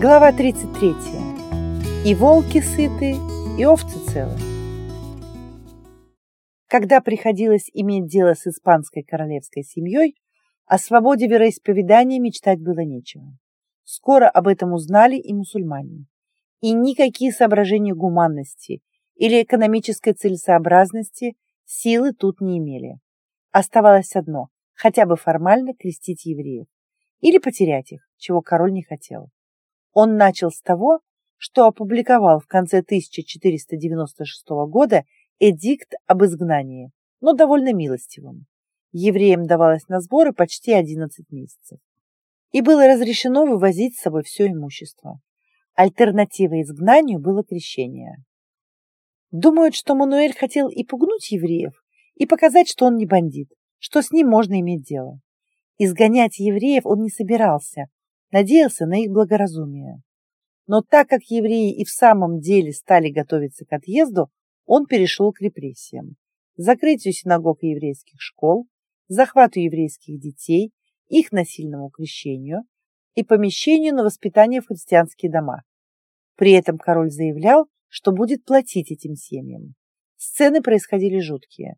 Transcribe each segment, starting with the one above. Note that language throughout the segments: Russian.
Глава 33. И волки сыты, и овцы целы. Когда приходилось иметь дело с испанской королевской семьей, о свободе вероисповедания мечтать было нечего. Скоро об этом узнали и мусульмане. И никакие соображения гуманности или экономической целесообразности силы тут не имели. Оставалось одно – хотя бы формально крестить евреев. Или потерять их, чего король не хотел. Он начал с того, что опубликовал в конце 1496 года эдикт об изгнании, но довольно милостивым. Евреям давалось на сборы почти 11 месяцев. И было разрешено вывозить с собой все имущество. Альтернативой изгнанию было крещение. Думают, что Мануэль хотел и пугнуть евреев, и показать, что он не бандит, что с ним можно иметь дело. Изгонять евреев он не собирался, надеялся на их благоразумие. Но так как евреи и в самом деле стали готовиться к отъезду, он перешел к репрессиям. Закрытию синагог и еврейских школ, захвату еврейских детей, их насильному крещению и помещению на воспитание в христианские дома. При этом король заявлял, что будет платить этим семьям. Сцены происходили жуткие.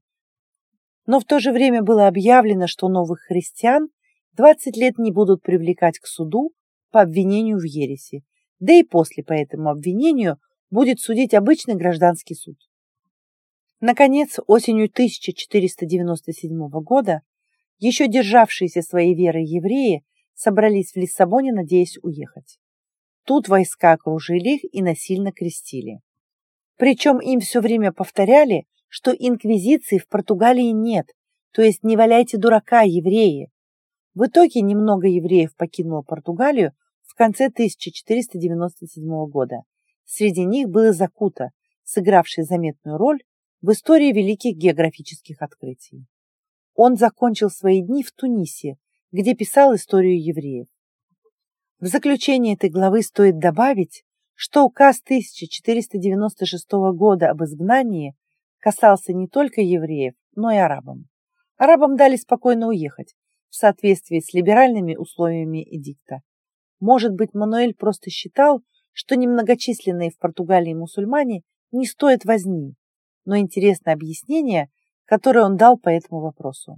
Но в то же время было объявлено, что новых христиан 20 лет не будут привлекать к суду по обвинению в ереси, да и после по этому обвинению будет судить обычный гражданский суд. Наконец, осенью 1497 года еще державшиеся своей верой евреи собрались в Лиссабоне, надеясь уехать. Тут войска окружили их и насильно крестили. Причем им все время повторяли, что инквизиции в Португалии нет, то есть не валяйте дурака, евреи. В итоге немного евреев покинуло Португалию в конце 1497 года. Среди них был и Закута, сыгравший заметную роль в истории великих географических открытий. Он закончил свои дни в Тунисе, где писал историю евреев. В заключение этой главы стоит добавить, что указ 1496 года об изгнании касался не только евреев, но и арабам. Арабам дали спокойно уехать, в соответствии с либеральными условиями эдикта. Может быть, Мануэль просто считал, что немногочисленные в Португалии мусульмане не стоят возни, но интересное объяснение, которое он дал по этому вопросу.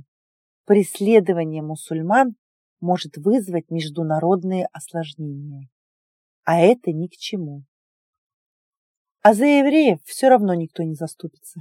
Преследование мусульман может вызвать международные осложнения, а это ни к чему. А за евреев все равно никто не заступится.